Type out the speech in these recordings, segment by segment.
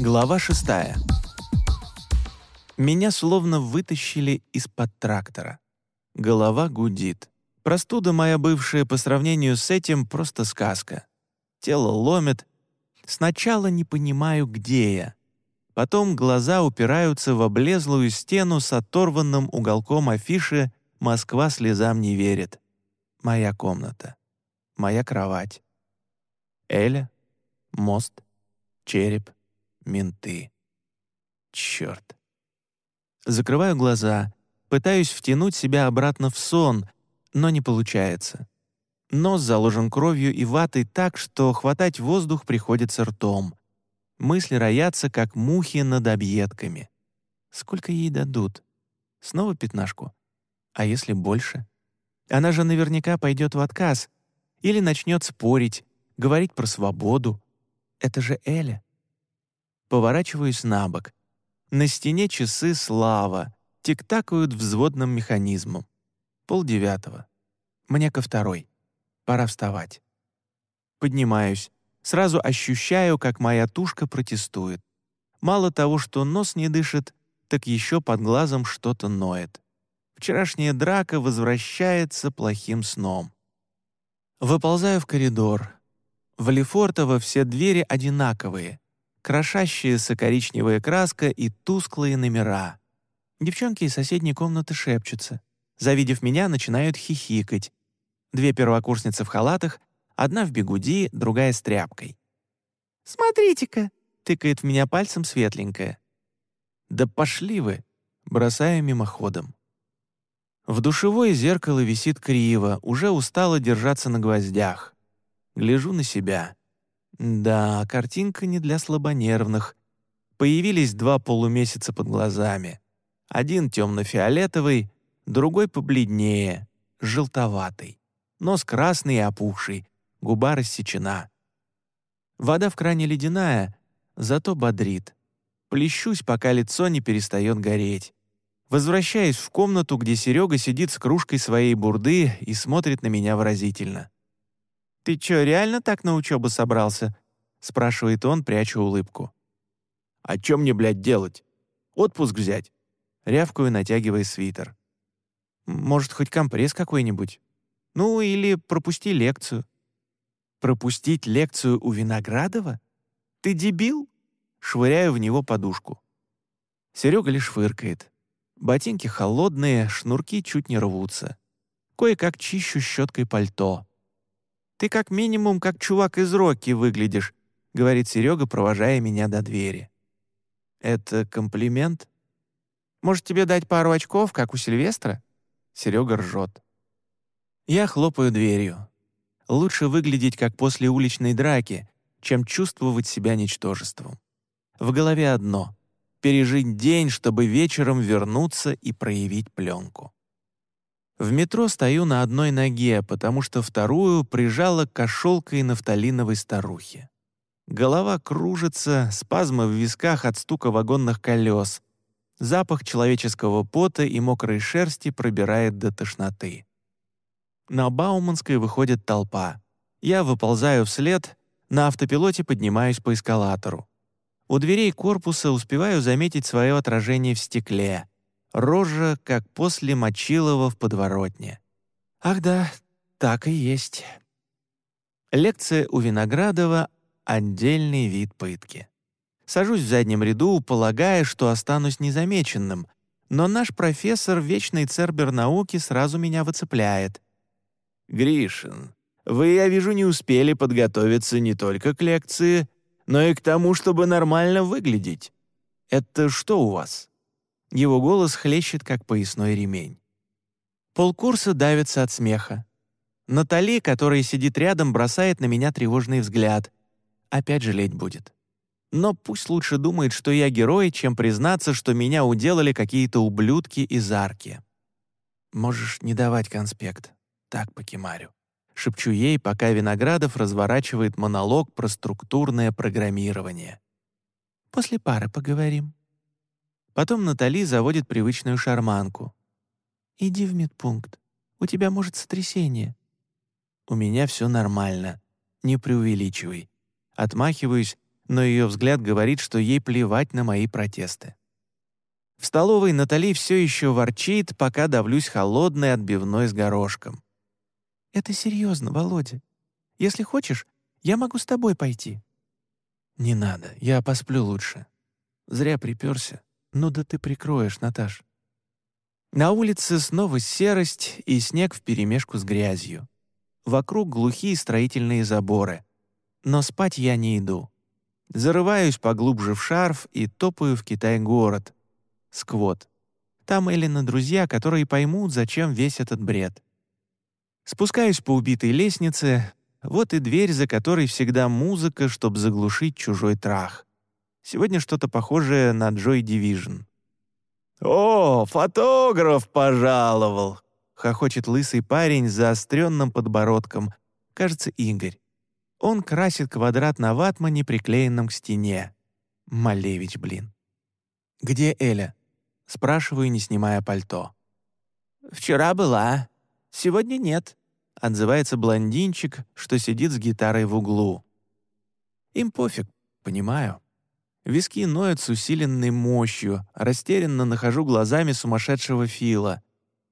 Глава шестая. Меня словно вытащили из-под трактора. Голова гудит. Простуда моя бывшая по сравнению с этим просто сказка. Тело ломит. Сначала не понимаю, где я. Потом глаза упираются в облезлую стену с оторванным уголком афиши «Москва слезам не верит». Моя комната. Моя кровать. Эля, мост, череп, менты. Черт. Закрываю глаза, пытаюсь втянуть себя обратно в сон, но не получается. Нос заложен кровью и ватой так, что хватать воздух приходится ртом. Мысли роятся, как мухи над объедками. Сколько ей дадут? Снова пятнашку? А если больше? Она же наверняка пойдет в отказ или начнет спорить, говорить про свободу. Это же Эля. Поворачиваюсь на бок. На стене часы слава, тик-такают взводным механизмом. Полдевятого. Мне ко второй. Пора вставать. Поднимаюсь. Сразу ощущаю, как моя тушка протестует. Мало того, что нос не дышит, так еще под глазом что-то ноет. Вчерашняя драка возвращается плохим сном. Выползаю в коридор. В Лефортово все двери одинаковые, крошащаяся коричневая краска и тусклые номера. Девчонки из соседней комнаты шепчутся. Завидев меня, начинают хихикать. Две первокурсницы в халатах, одна в бегуди, другая с тряпкой. «Смотрите-ка!» — тыкает в меня пальцем светленькая. «Да пошли вы!» — бросаю мимоходом. В душевой зеркало висит криво, уже устало держаться на гвоздях. Гляжу на себя. Да, картинка не для слабонервных. Появились два полумесяца под глазами. Один темно-фиолетовый, другой побледнее, желтоватый. Нос красный и опухший, губа рассечена. Вода в кране ледяная, зато бодрит. Плещусь, пока лицо не перестает гореть. Возвращаюсь в комнату, где Серега сидит с кружкой своей бурды и смотрит на меня выразительно. «Ты чё, реально так на учебу собрался?» — спрашивает он, пряча улыбку. «А чё мне, блядь, делать? Отпуск взять?» Рявкую, натягивая свитер. «Может, хоть компресс какой-нибудь? Ну, или пропусти лекцию». «Пропустить лекцию у Виноградова? Ты дебил?» Швыряю в него подушку. Серега лишь фыркает. Ботинки холодные, шнурки чуть не рвутся. Кое-как чищу щеткой пальто. «Ты как минимум как чувак из Рокки выглядишь», — говорит Серега, провожая меня до двери. «Это комплимент? Может, тебе дать пару очков, как у Сильвестра?» Серега ржет. Я хлопаю дверью. Лучше выглядеть, как после уличной драки, чем чувствовать себя ничтожеством. В голове одно пережить день, чтобы вечером вернуться и проявить пленку. В метро стою на одной ноге, потому что вторую прижала кошелкой нафталиновой старухи. Голова кружится, спазмы в висках от стука вагонных колес. Запах человеческого пота и мокрой шерсти пробирает до тошноты. На Бауманской выходит толпа. Я выползаю вслед, на автопилоте поднимаюсь по эскалатору. У дверей корпуса успеваю заметить свое отражение в стекле. Рожа, как после Мочилова в подворотне. Ах да, так и есть. Лекция у Виноградова — отдельный вид пытки. Сажусь в заднем ряду, полагая, что останусь незамеченным, но наш профессор, вечный цербер науки, сразу меня выцепляет. «Гришин, вы, я вижу, не успели подготовиться не только к лекции, но и к тому, чтобы нормально выглядеть. Это что у вас?» Его голос хлещет, как поясной ремень. Полкурса давится от смеха. Натали, которая сидит рядом, бросает на меня тревожный взгляд. Опять жалеть будет. Но пусть лучше думает, что я герой, чем признаться, что меня уделали какие-то ублюдки из арки. Можешь не давать конспект. Так покемарю. Шепчу ей, пока Виноградов разворачивает монолог про структурное программирование. «После пары поговорим». Потом Натали заводит привычную шарманку. «Иди в медпункт. У тебя может сотрясение». «У меня все нормально. Не преувеличивай». Отмахиваюсь, но ее взгляд говорит, что ей плевать на мои протесты. В столовой Натали все еще ворчит, пока давлюсь холодной отбивной с горошком. «Это серьезно, Володя. Если хочешь, я могу с тобой пойти». «Не надо, я посплю лучше. Зря приперся. Ну да ты прикроешь, Наташ». На улице снова серость и снег вперемешку с грязью. Вокруг глухие строительные заборы. Но спать я не иду. Зарываюсь поглубже в шарф и топаю в Китай-город. Сквот. Там Эллина друзья, которые поймут, зачем весь этот бред. Спускаюсь по убитой лестнице, вот и дверь, за которой всегда музыка, чтобы заглушить чужой трах. Сегодня что-то похожее на Joy Division. «О, фотограф пожаловал!» — хохочет лысый парень с заостренным подбородком. Кажется, Игорь. Он красит квадрат на ватмане, приклеенном к стене. Малевич, блин. «Где Эля?» — спрашиваю, не снимая пальто. «Вчера была, сегодня нет», — отзывается блондинчик, что сидит с гитарой в углу. Им пофиг, понимаю. Виски ноют с усиленной мощью, растерянно нахожу глазами сумасшедшего Фила.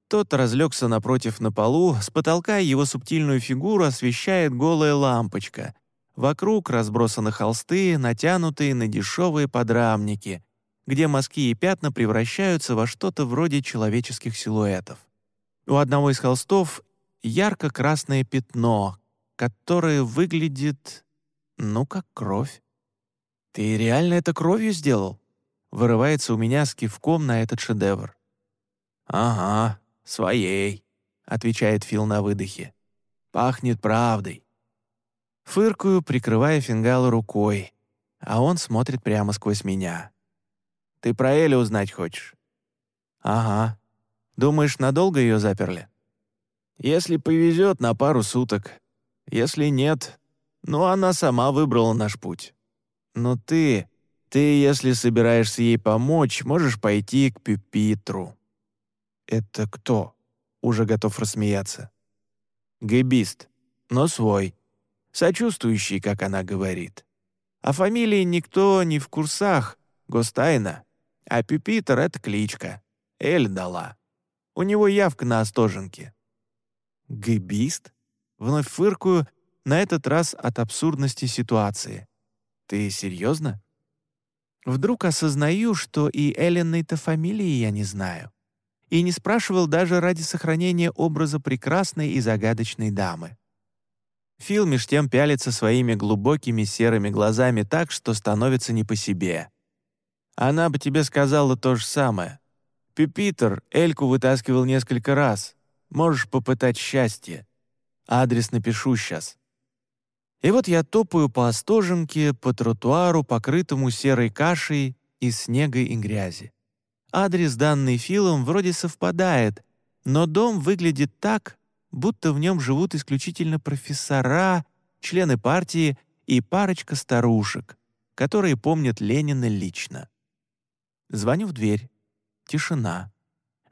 Тот разлегся напротив на полу, с потолка его субтильную фигуру освещает голая лампочка. Вокруг разбросаны холсты, натянутые на дешевые подрамники, где мазки и пятна превращаются во что-то вроде человеческих силуэтов. У одного из холстов ярко-красное пятно, которое выглядит, ну, как кровь. «Ты реально это кровью сделал?» Вырывается у меня с кивком на этот шедевр. «Ага, своей», — отвечает Фил на выдохе. «Пахнет правдой». Фыркую, прикрывая фингал рукой, а он смотрит прямо сквозь меня. «Ты про Элю узнать хочешь?» «Ага. Думаешь, надолго ее заперли?» «Если повезет, на пару суток. Если нет, ну, она сама выбрала наш путь». Но ты, ты, если собираешься ей помочь, можешь пойти к Пюпитру». «Это кто?» Уже готов рассмеяться. «Гэбист, но свой. Сочувствующий, как она говорит. А фамилии никто не в курсах, гостайна. А Пюпитр — это кличка. Эль дала. У него явка на Остоженке». «Гэбист?» Вновь фыркую, на этот раз от абсурдности ситуации. Ты серьезно? Вдруг осознаю, что и Элленной-то фамилии я не знаю. И не спрашивал даже ради сохранения образа прекрасной и загадочной дамы. Фил меж тем пялится своими глубокими серыми глазами так, что становится не по себе. Она бы тебе сказала то же самое. Пюпитер Эльку вытаскивал несколько раз. Можешь попытать счастье. Адрес напишу сейчас. И вот я топаю по Остоженке, по тротуару, покрытому серой кашей из снега и грязи. Адрес, данный Филом, вроде совпадает, но дом выглядит так, будто в нем живут исключительно профессора, члены партии и парочка старушек, которые помнят Ленина лично. Звоню в дверь. Тишина.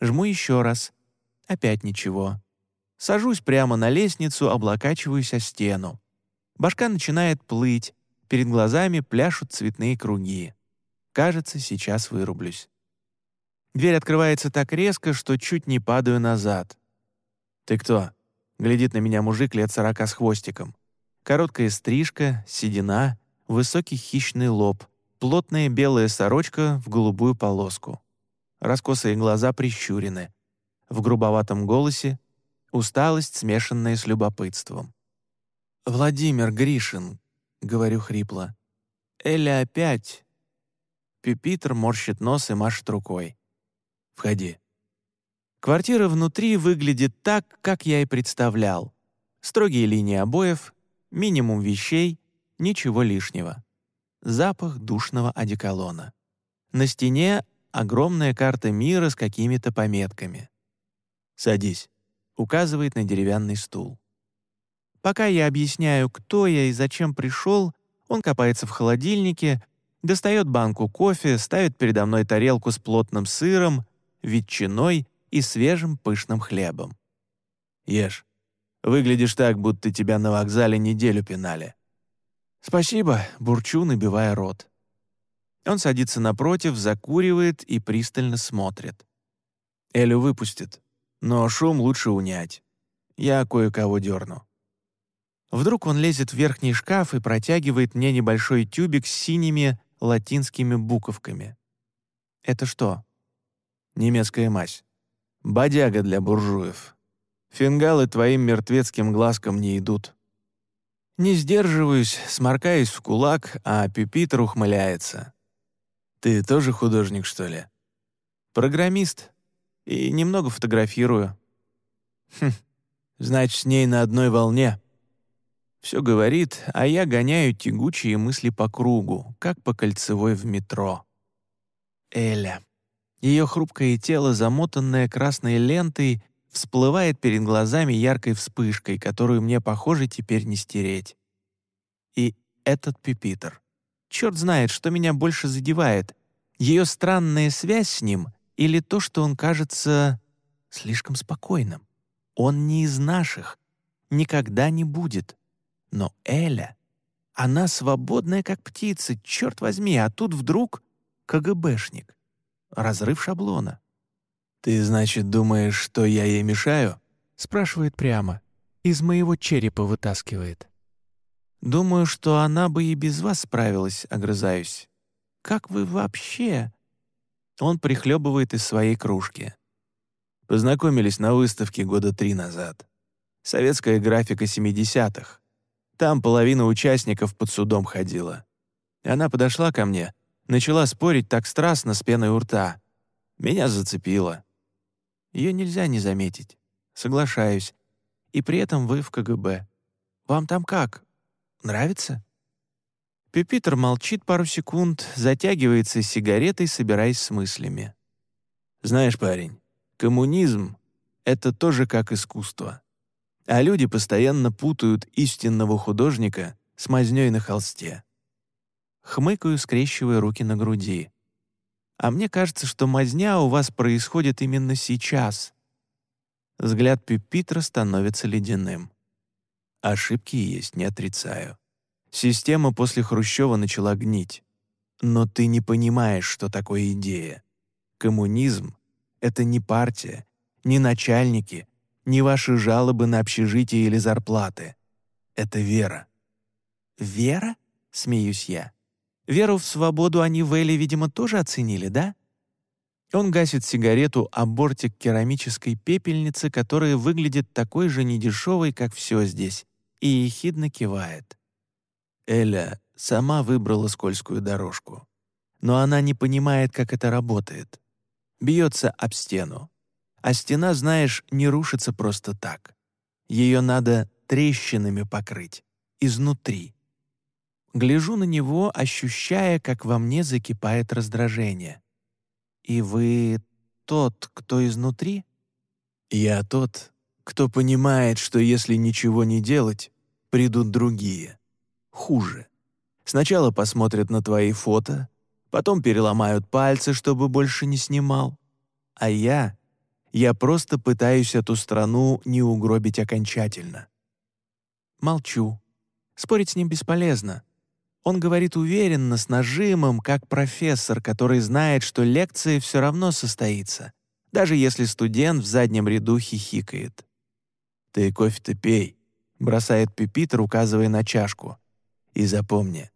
Жму еще раз. Опять ничего. Сажусь прямо на лестницу, облокачиваюсь о стену. Башка начинает плыть, перед глазами пляшут цветные круги. Кажется, сейчас вырублюсь. Дверь открывается так резко, что чуть не падаю назад. «Ты кто?» — глядит на меня мужик лет сорока с хвостиком. Короткая стрижка, седина, высокий хищный лоб, плотная белая сорочка в голубую полоску. Раскосые глаза прищурены. В грубоватом голосе усталость, смешанная с любопытством. «Владимир Гришин», — говорю хрипло. «Эля опять». Пюпитр морщит нос и машет рукой. «Входи». Квартира внутри выглядит так, как я и представлял. Строгие линии обоев, минимум вещей, ничего лишнего. Запах душного одеколона. На стене огромная карта мира с какими-то пометками. «Садись», — указывает на деревянный стул. Пока я объясняю, кто я и зачем пришел, он копается в холодильнике, достает банку кофе, ставит передо мной тарелку с плотным сыром, ветчиной и свежим пышным хлебом. «Ешь. Выглядишь так, будто тебя на вокзале неделю пинали». «Спасибо», — бурчу, набивая рот. Он садится напротив, закуривает и пристально смотрит. Элю выпустит, но шум лучше унять. Я кое-кого дерну. Вдруг он лезет в верхний шкаф и протягивает мне небольшой тюбик с синими латинскими буковками. Это что? Немецкая мазь. Бодяга для буржуев. Фингалы твоим мертвецким глазкам не идут. Не сдерживаюсь, сморкаюсь в кулак, а Пюпитер ухмыляется. «Ты тоже художник, что ли?» «Программист. И немного фотографирую». «Хм, значит, с ней на одной волне». Все говорит, а я гоняю тягучие мысли по кругу, как по кольцевой в метро. Эля. Ее хрупкое тело, замотанное красной лентой, всплывает перед глазами яркой вспышкой, которую мне, похоже, теперь не стереть. И этот пипитер. Черт знает, что меня больше задевает. Ее странная связь с ним или то, что он кажется слишком спокойным. Он не из наших, никогда не будет. Но Эля, она свободная, как птица, черт возьми, а тут вдруг КГБшник. Разрыв шаблона. «Ты, значит, думаешь, что я ей мешаю?» спрашивает прямо. Из моего черепа вытаскивает. «Думаю, что она бы и без вас справилась», — огрызаюсь. «Как вы вообще?» Он прихлебывает из своей кружки. Познакомились на выставке года три назад. Советская графика 70-х. Там половина участников под судом ходила. Она подошла ко мне, начала спорить так страстно с пеной у рта. Меня зацепило. Ее нельзя не заметить. Соглашаюсь. И при этом вы в КГБ. Вам там как? Нравится?» Пюпитер молчит пару секунд, затягивается сигаретой, собираясь с мыслями. «Знаешь, парень, коммунизм — это тоже как искусство. А люди постоянно путают истинного художника с мазнёй на холсте». Хмыкаю, скрещивая руки на груди. А мне кажется, что мазня у вас происходит именно сейчас. Взгляд Пюпитра становится ледяным. Ошибки есть, не отрицаю. Система после Хрущева начала гнить. Но ты не понимаешь, что такое идея. Коммунизм — это не партия, не начальники, не ваши жалобы на общежитие или зарплаты. Это вера. «Вера?» — смеюсь я. Веру в свободу они в Эле, видимо, тоже оценили, да? Он гасит сигарету о бортик керамической пепельницы, которая выглядит такой же недешевой, как все здесь, и ехидно кивает. Эля сама выбрала скользкую дорожку. Но она не понимает, как это работает. Бьется об стену. А стена, знаешь, не рушится просто так. Ее надо трещинами покрыть. Изнутри. Гляжу на него, ощущая, как во мне закипает раздражение. «И вы тот, кто изнутри?» «Я тот, кто понимает, что если ничего не делать, придут другие. Хуже. Сначала посмотрят на твои фото, потом переломают пальцы, чтобы больше не снимал. А я... Я просто пытаюсь эту страну не угробить окончательно». Молчу. Спорить с ним бесполезно. Он говорит уверенно, с нажимом, как профессор, который знает, что лекция все равно состоится, даже если студент в заднем ряду хихикает. «Ты кофе-то пей», — бросает Пюпитер, указывая на чашку. «И запомни,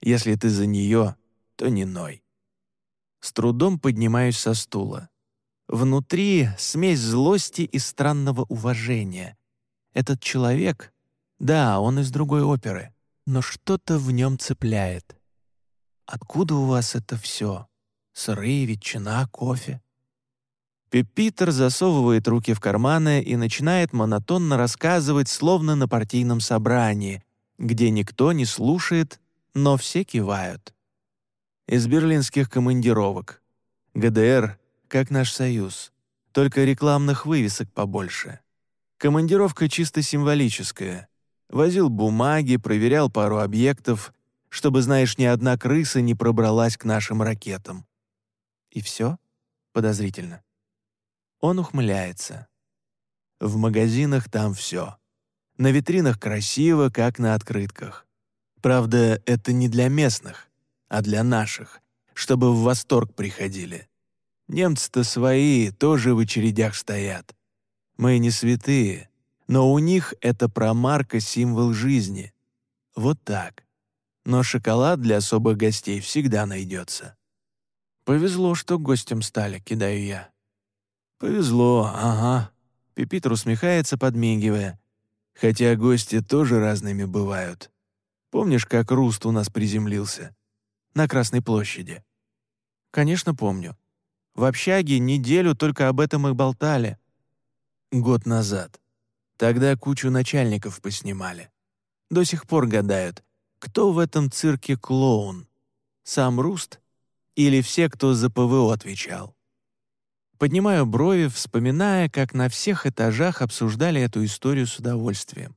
если ты за нее, то не ной». С трудом поднимаюсь со стула. Внутри смесь злости и странного уважения. Этот человек, да, он из другой оперы — но что-то в нем цепляет. Откуда у вас это все? Сырые, ветчина, кофе? Пепитер засовывает руки в карманы и начинает монотонно рассказывать, словно на партийном собрании, где никто не слушает, но все кивают. Из берлинских командировок. ГДР, как наш союз, только рекламных вывесок побольше. Командировка чисто символическая — Возил бумаги, проверял пару объектов, чтобы, знаешь, ни одна крыса не пробралась к нашим ракетам. И все? Подозрительно. Он ухмыляется. В магазинах там все. На витринах красиво, как на открытках. Правда, это не для местных, а для наших, чтобы в восторг приходили. Немцы-то свои тоже в очередях стоят. Мы не святые, но у них это промарка символ жизни. Вот так. Но шоколад для особых гостей всегда найдется. Повезло, что гостем стали, кидаю я. Повезло, ага. Пипитр усмехается, подмигивая. Хотя гости тоже разными бывают. Помнишь, как Руст у нас приземлился? На Красной площади. Конечно, помню. В общаге неделю только об этом и болтали. Год назад. Тогда кучу начальников поснимали. До сих пор гадают, кто в этом цирке клоун? Сам Руст или все, кто за ПВО отвечал? Поднимаю брови, вспоминая, как на всех этажах обсуждали эту историю с удовольствием.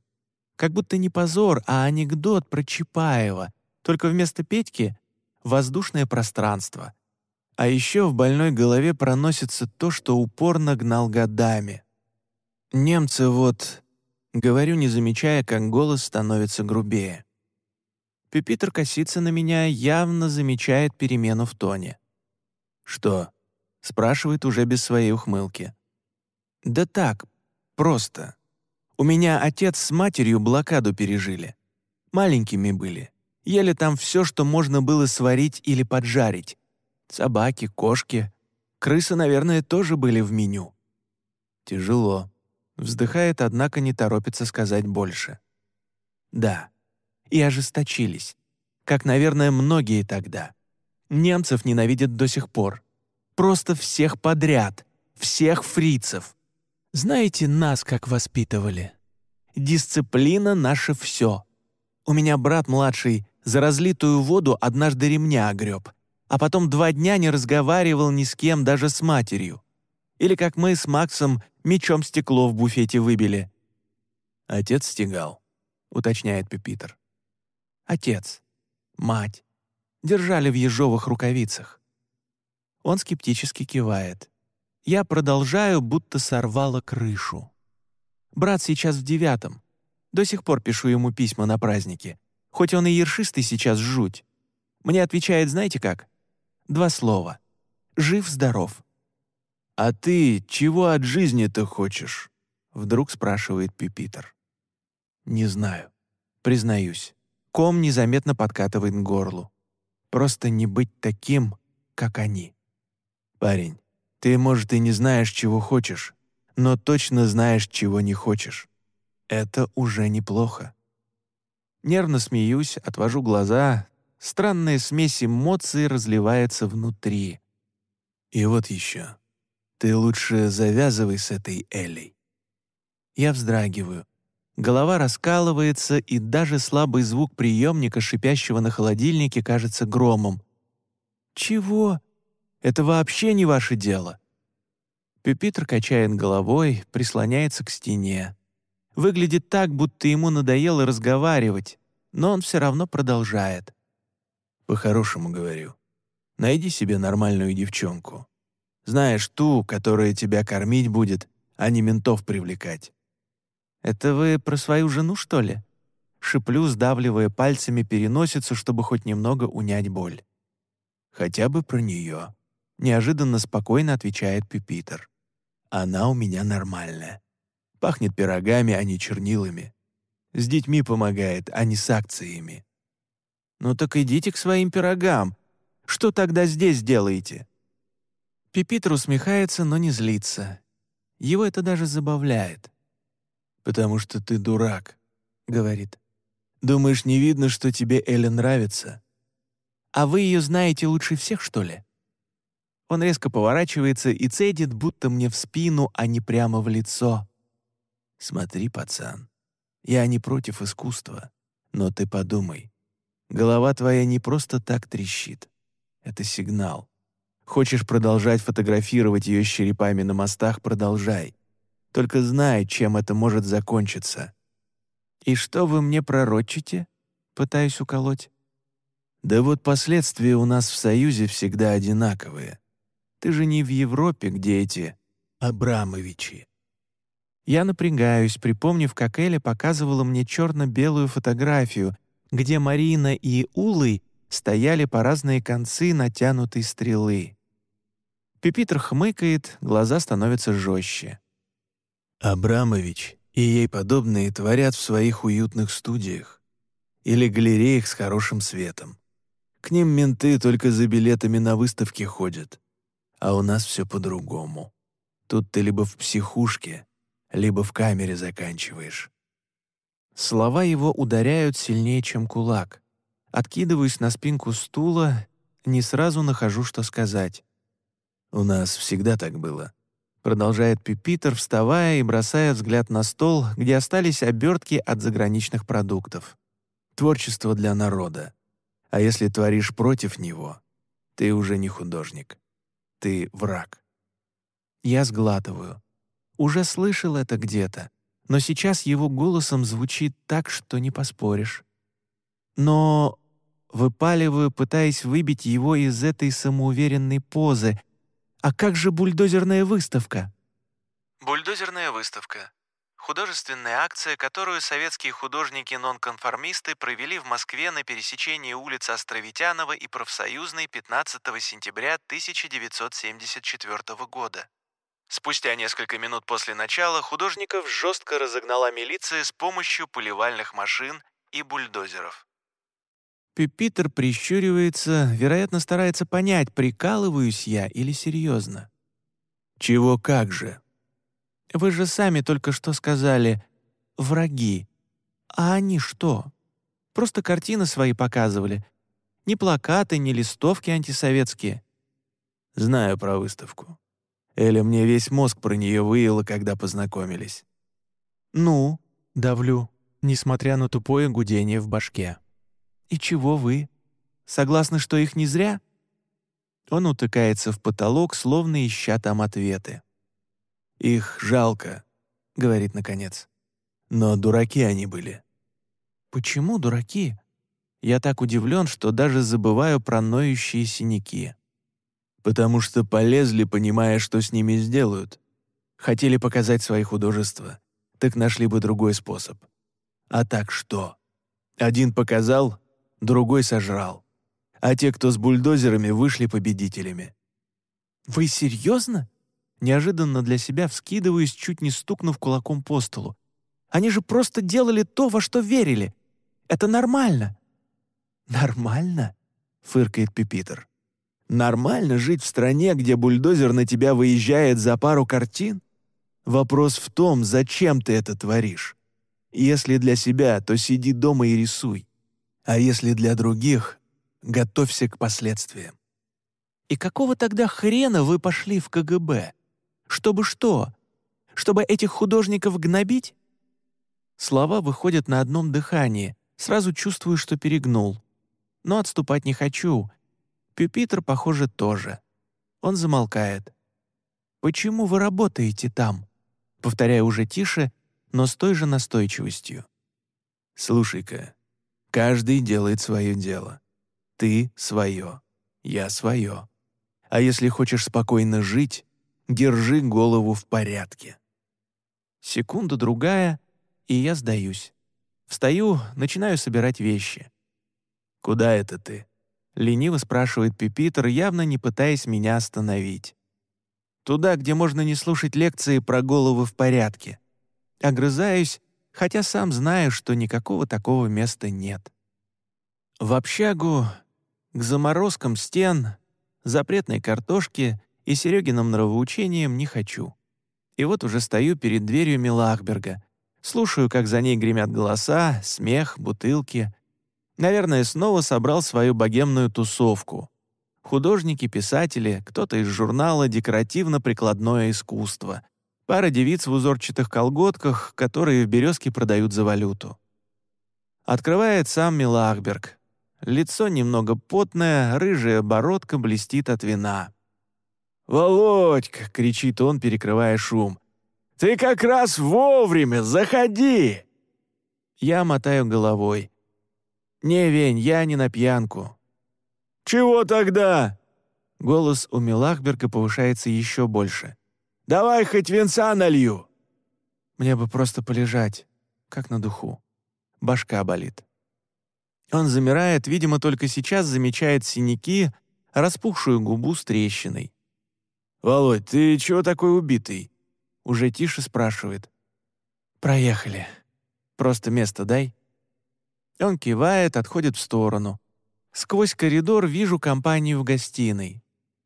Как будто не позор, а анекдот про Чапаева, только вместо Петьки — воздушное пространство. А еще в больной голове проносится то, что упорно гнал годами. Немцы вот... Говорю, не замечая, как голос становится грубее. Пюпитер косится на меня, явно замечает перемену в тоне. «Что?» — спрашивает уже без своей ухмылки. «Да так, просто. У меня отец с матерью блокаду пережили. Маленькими были. Ели там все, что можно было сварить или поджарить. Собаки, кошки. Крысы, наверное, тоже были в меню. Тяжело. Вздыхает, однако не торопится сказать больше. Да, и ожесточились. Как, наверное, многие тогда. Немцев ненавидят до сих пор. Просто всех подряд. Всех фрицев. Знаете, нас как воспитывали? Дисциплина — наше все. У меня брат младший за разлитую воду однажды ремня огреб, а потом два дня не разговаривал ни с кем, даже с матерью. Или как мы с Максом мечом стекло в буфете выбили. «Отец стегал», — уточняет Пепитер. Отец, мать держали в ежовых рукавицах. Он скептически кивает. Я продолжаю, будто сорвала крышу. Брат сейчас в девятом. До сих пор пишу ему письма на праздники. Хоть он и ершистый сейчас жуть. Мне отвечает, знаете как? Два слова. Жив-здоров. «А ты чего от жизни-то хочешь?» Вдруг спрашивает Пипитер. «Не знаю. Признаюсь. Ком незаметно подкатывает к горлу. Просто не быть таким, как они. Парень, ты, может, и не знаешь, чего хочешь, но точно знаешь, чего не хочешь. Это уже неплохо. Нервно смеюсь, отвожу глаза. Странная смесь эмоций разливается внутри. И вот еще. Ты лучше завязывай с этой Элей. Я вздрагиваю. Голова раскалывается, и даже слабый звук приемника, шипящего на холодильнике, кажется громом. «Чего? Это вообще не ваше дело!» Пюпитр качает головой, прислоняется к стене. Выглядит так, будто ему надоело разговаривать, но он все равно продолжает. «По-хорошему говорю. Найди себе нормальную девчонку. Знаешь, ту, которая тебя кормить будет, а не ментов привлекать. «Это вы про свою жену, что ли?» Шиплю, сдавливая пальцами переносицу, чтобы хоть немного унять боль. «Хотя бы про нее», — неожиданно спокойно отвечает Пюпитер. «Она у меня нормальная. Пахнет пирогами, а не чернилами. С детьми помогает, а не с акциями». «Ну так идите к своим пирогам. Что тогда здесь делаете?» Пипитер усмехается, но не злится. Его это даже забавляет. «Потому что ты дурак», — говорит. «Думаешь, не видно, что тебе Эля нравится?» «А вы ее знаете лучше всех, что ли?» Он резко поворачивается и цедит, будто мне в спину, а не прямо в лицо. «Смотри, пацан, я не против искусства, но ты подумай. Голова твоя не просто так трещит. Это сигнал. Хочешь продолжать фотографировать ее черепами на мостах — продолжай. Только знай, чем это может закончиться». «И что вы мне пророчите?» — пытаюсь уколоть. «Да вот последствия у нас в Союзе всегда одинаковые. Ты же не в Европе, где эти Абрамовичи». Я напрягаюсь, припомнив, как Эля показывала мне черно-белую фотографию, где Марина и Улы стояли по разные концы натянутой стрелы. Пепитр хмыкает, глаза становятся жестче. Абрамович и ей подобные творят в своих уютных студиях или галереях с хорошим светом. К ним менты только за билетами на выставки ходят. А у нас все по-другому. Тут ты либо в психушке, либо в камере заканчиваешь. Слова его ударяют сильнее, чем кулак. Откидываюсь на спинку стула, не сразу нахожу, что сказать. «У нас всегда так было», — продолжает Пипитер, вставая и бросая взгляд на стол, где остались обертки от заграничных продуктов. «Творчество для народа. А если творишь против него, ты уже не художник. Ты враг». Я сглатываю. Уже слышал это где-то, но сейчас его голосом звучит так, что не поспоришь. Но выпаливаю, пытаясь выбить его из этой самоуверенной позы. «А как же бульдозерная выставка?» Бульдозерная выставка. Художественная акция, которую советские художники-нонконформисты провели в Москве на пересечении улиц Островитянова и Профсоюзной 15 сентября 1974 года. Спустя несколько минут после начала художников жестко разогнала милиция с помощью поливальных машин и бульдозеров. Пипитер прищуривается, вероятно, старается понять, прикалываюсь я или серьезно. «Чего как же?» «Вы же сами только что сказали «враги». А они что? Просто картины свои показывали. Ни плакаты, ни листовки антисоветские». «Знаю про выставку. Эля мне весь мозг про нее выела, когда познакомились». «Ну?» — давлю, несмотря на тупое гудение в башке. «И чего вы? Согласны, что их не зря?» Он утыкается в потолок, словно ища там ответы. «Их жалко», — говорит наконец. «Но дураки они были». «Почему дураки?» Я так удивлен, что даже забываю про ноющие синяки. «Потому что полезли, понимая, что с ними сделают. Хотели показать свои художества, так нашли бы другой способ. А так что? Один показал, другой сожрал. А те, кто с бульдозерами, вышли победителями. «Вы серьезно?» Неожиданно для себя вскидываюсь, чуть не стукнув кулаком по столу. «Они же просто делали то, во что верили. Это нормально». «Нормально?» — фыркает Пипитер. «Нормально жить в стране, где бульдозер на тебя выезжает за пару картин? Вопрос в том, зачем ты это творишь. Если для себя, то сиди дома и рисуй. А если для других, готовься к последствиям. И какого тогда хрена вы пошли в КГБ? Чтобы что? Чтобы этих художников гнобить? Слова выходят на одном дыхании. Сразу чувствую, что перегнул. Но отступать не хочу. Пюпитер, похоже, тоже. Он замолкает. «Почему вы работаете там?» Повторяю уже тише, но с той же настойчивостью. «Слушай-ка, Каждый делает свое дело. Ты — свое, я — свое. А если хочешь спокойно жить, держи голову в порядке. Секунда-другая, и я сдаюсь. Встаю, начинаю собирать вещи. «Куда это ты?» — лениво спрашивает Пипитер, явно не пытаясь меня остановить. «Туда, где можно не слушать лекции про головы в порядке. Огрызаюсь, хотя сам знаю, что никакого такого места нет. В общагу, к заморозкам стен, запретной картошке и Серегиным нравоучениям не хочу. И вот уже стою перед дверью Милахберга, слушаю, как за ней гремят голоса, смех, бутылки. Наверное, снова собрал свою богемную тусовку. Художники, писатели, кто-то из журнала «Декоративно-прикладное искусство», Пара девиц в узорчатых колготках, которые в «Березке» продают за валюту. Открывает сам Милахберг. Лицо немного потное, рыжая бородка блестит от вина. «Володька!» — кричит он, перекрывая шум. «Ты как раз вовремя! Заходи!» Я мотаю головой. «Не, Вень, я не на пьянку». «Чего тогда?» Голос у Милахберга повышается еще больше. Давай хоть венца налью!» Мне бы просто полежать, как на духу. Башка болит. Он замирает, видимо, только сейчас замечает синяки, распухшую губу с трещиной. «Володь, ты чего такой убитый?» Уже тише спрашивает. «Проехали. Просто место дай». Он кивает, отходит в сторону. Сквозь коридор вижу компанию в гостиной.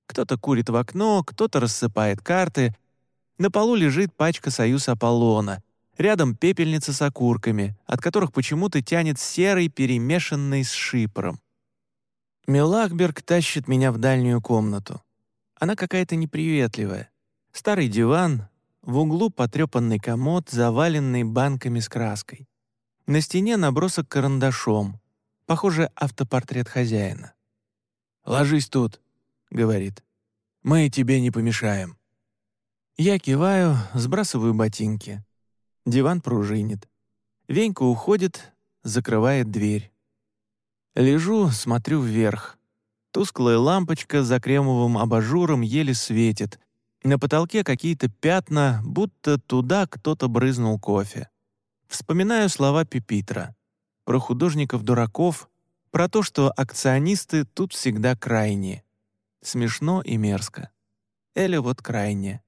Кто-то курит в окно, кто-то рассыпает карты. На полу лежит пачка «Союз Аполлона». Рядом пепельница с окурками, от которых почему-то тянет серый, перемешанный с шипром. Милахберг тащит меня в дальнюю комнату. Она какая-то неприветливая. Старый диван, в углу потрепанный комод, заваленный банками с краской. На стене набросок карандашом. Похоже, автопортрет хозяина. «Ложись тут», — говорит. «Мы тебе не помешаем». Я киваю, сбрасываю ботинки. Диван пружинит. Венька уходит, закрывает дверь. Лежу, смотрю вверх. Тусклая лампочка за кремовым абажуром еле светит. На потолке какие-то пятна, будто туда кто-то брызнул кофе. Вспоминаю слова Пипитра. Про художников-дураков, про то, что акционисты тут всегда крайние. Смешно и мерзко. Эля вот крайне.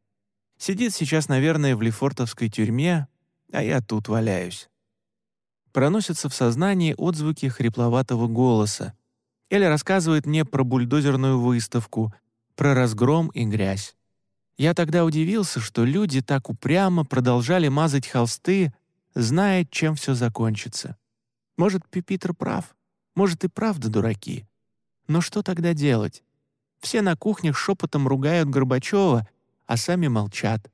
Сидит сейчас, наверное, в Лефортовской тюрьме, а я тут валяюсь. Проносятся в сознании отзвуки хрипловатого голоса. Эля рассказывает мне про бульдозерную выставку, про разгром и грязь. Я тогда удивился, что люди так упрямо продолжали мазать холсты, зная, чем все закончится. Может, Пипитер прав, может и правда дураки. Но что тогда делать? Все на кухнях шепотом ругают Горбачева, а сами молчат.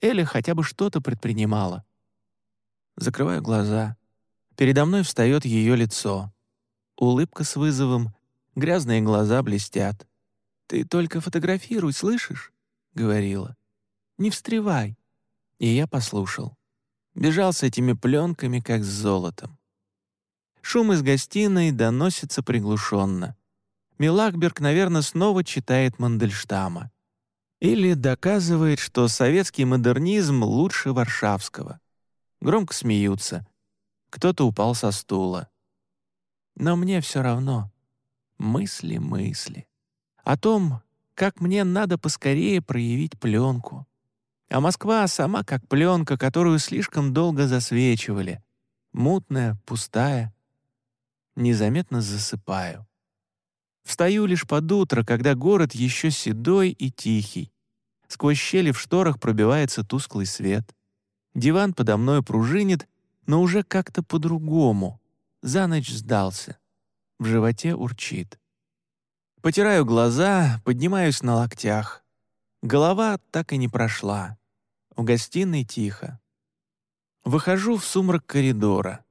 Эля хотя бы что-то предпринимала. Закрываю глаза. Передо мной встает ее лицо. Улыбка с вызовом, грязные глаза блестят. «Ты только фотографируй, слышишь?» — говорила. «Не встревай». И я послушал. Бежал с этими пленками, как с золотом. Шум из гостиной доносится приглушенно. Милакберг, наверное, снова читает Мандельштама. Или доказывает, что советский модернизм лучше варшавского. Громко смеются. Кто-то упал со стула. Но мне все равно. Мысли, мысли. О том, как мне надо поскорее проявить пленку. А Москва сама как пленка, которую слишком долго засвечивали. Мутная, пустая. Незаметно засыпаю. Встаю лишь под утро, когда город еще седой и тихий. Сквозь щели в шторах пробивается тусклый свет. Диван подо мной пружинит, но уже как-то по-другому. За ночь сдался. В животе урчит. Потираю глаза, поднимаюсь на локтях. Голова так и не прошла. В гостиной тихо. Выхожу в сумрак коридора.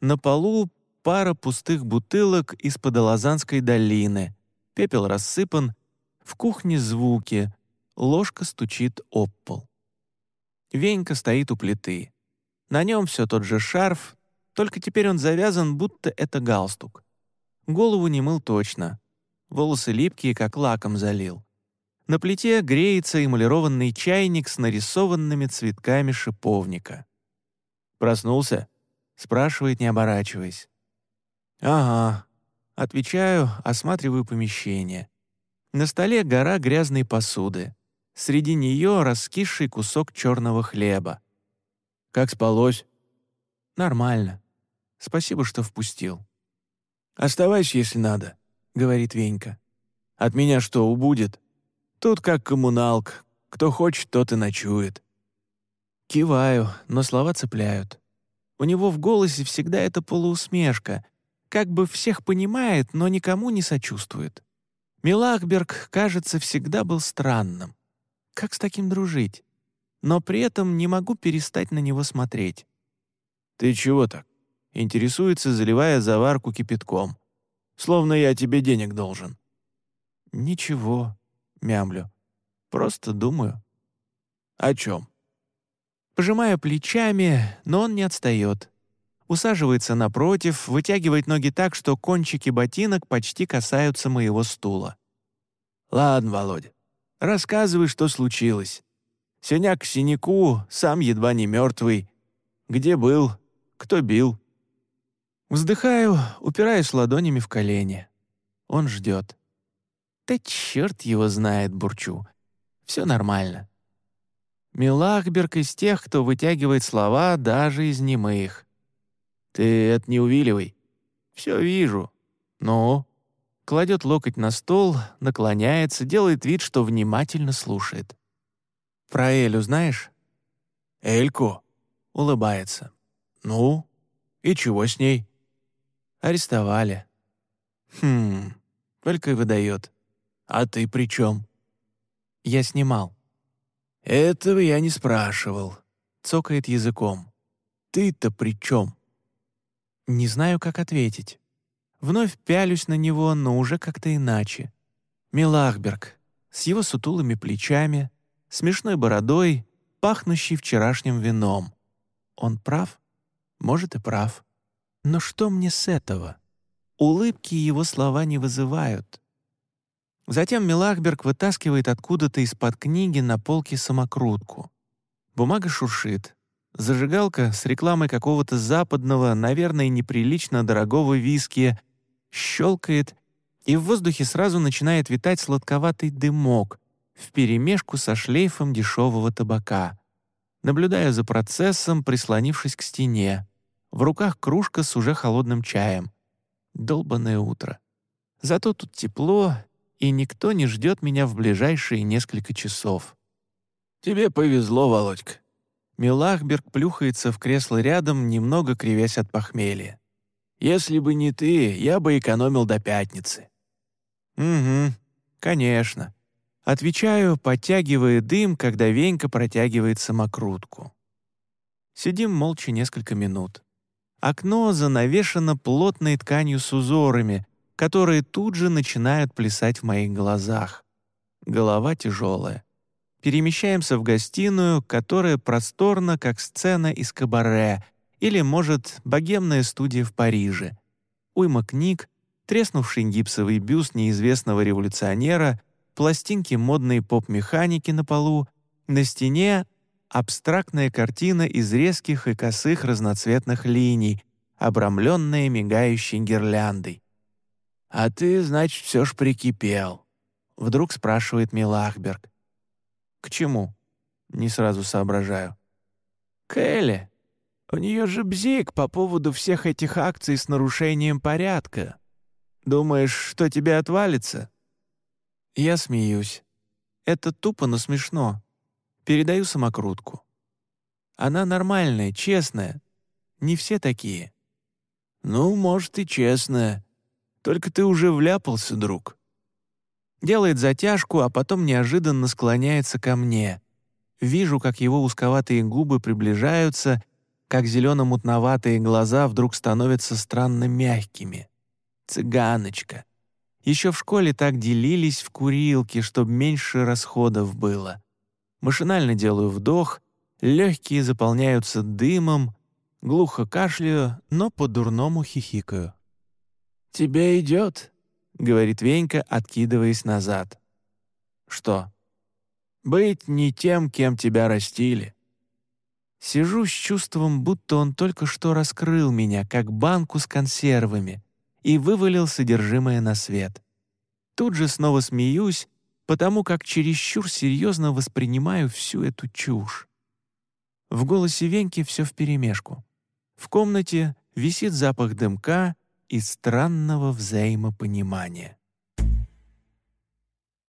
На полу пара пустых бутылок из-под Алазанской долины. Пепел рассыпан. В кухне звуки. Ложка стучит об пол. Венька стоит у плиты. На нем все тот же шарф, только теперь он завязан, будто это галстук. Голову не мыл точно. Волосы липкие, как лаком залил. На плите греется эмалированный чайник с нарисованными цветками шиповника. «Проснулся?» — спрашивает, не оборачиваясь. «Ага». Отвечаю, осматриваю помещение. На столе гора грязной посуды. Среди нее раскисший кусок черного хлеба. «Как спалось?» «Нормально. Спасибо, что впустил». «Оставайся, если надо», — говорит Венька. «От меня что, убудет? Тут как коммуналк. Кто хочет, тот и ночует». Киваю, но слова цепляют. У него в голосе всегда эта полуусмешка, как бы всех понимает, но никому не сочувствует. Милахберг, кажется, всегда был странным. Как с таким дружить? Но при этом не могу перестать на него смотреть. «Ты чего так?» — интересуется, заливая заварку кипятком. «Словно я тебе денег должен». «Ничего», — мямлю. «Просто думаю». «О чем?» Пожимаю плечами, но он не отстает. Усаживается напротив, вытягивает ноги так, что кончики ботинок почти касаются моего стула. «Ладно, Володя, Рассказывай, что случилось. Синяк к синяку, сам едва не мертвый. Где был? Кто бил?» Вздыхаю, упираюсь ладонями в колени. Он ждет. Да черт его знает, бурчу. Все нормально. Милахберг из тех, кто вытягивает слова даже из немых. Ты это не увиливай. Все вижу. Ну? Кладет локоть на стол, наклоняется, делает вид, что внимательно слушает. Про Элю знаешь? Эльку? Улыбается. Ну? И чего с ней? Арестовали. Хм, только и выдает. А ты при чем? Я снимал. «Этого я не спрашивал», — цокает языком. «Ты-то при чем?» Не знаю, как ответить. Вновь пялюсь на него, но уже как-то иначе. Милахберг, с его сутулыми плечами, смешной бородой, пахнущий вчерашним вином. Он прав? Может, и прав. Но что мне с этого? Улыбки его слова не вызывают. Затем Милахберг вытаскивает откуда-то из-под книги на полке самокрутку. Бумага шуршит. Зажигалка с рекламой какого-то западного, наверное, неприлично дорогого виски щелкает, и в воздухе сразу начинает витать сладковатый дымок вперемешку со шлейфом дешевого табака. Наблюдая за процессом, прислонившись к стене. В руках кружка с уже холодным чаем. Долбанное утро. Зато тут тепло, и никто не ждет меня в ближайшие несколько часов. «Тебе повезло, Володька». Милахберг плюхается в кресло рядом, немного кривясь от похмелья. «Если бы не ты, я бы экономил до пятницы». «Угу, конечно». Отвечаю, подтягивая дым, когда Венька протягивает самокрутку. Сидим молча несколько минут. Окно занавешено плотной тканью с узорами, которые тут же начинают плясать в моих глазах. Голова тяжелая. Перемещаемся в гостиную, которая просторна, как сцена из кабаре, или, может, богемная студия в Париже. Уйма книг, треснувший гипсовый бюст неизвестного революционера, пластинки модной поп-механики на полу, на стене абстрактная картина из резких и косых разноцветных линий, обрамленная мигающей гирляндой. «А ты, значит, все ж прикипел», — вдруг спрашивает Милахберг. «К чему?» — не сразу соображаю. «К. У нее же бзик по поводу всех этих акций с нарушением порядка. Думаешь, что тебе отвалится?» Я смеюсь. Это тупо, но смешно. Передаю самокрутку. Она нормальная, честная. Не все такие. «Ну, может, и честная», только ты уже вляпался, друг». Делает затяжку, а потом неожиданно склоняется ко мне. Вижу, как его узковатые губы приближаются, как зелено-мутноватые глаза вдруг становятся странно мягкими. Цыганочка. Еще в школе так делились в курилке, чтобы меньше расходов было. Машинально делаю вдох, легкие заполняются дымом, глухо кашляю, но по-дурному хихикаю. «Тебе идет», — говорит Венька, откидываясь назад. «Что?» «Быть не тем, кем тебя растили». Сижу с чувством, будто он только что раскрыл меня, как банку с консервами, и вывалил содержимое на свет. Тут же снова смеюсь, потому как чересчур серьезно воспринимаю всю эту чушь. В голосе Веньки все вперемешку. В комнате висит запах дымка, и странного взаимопонимания.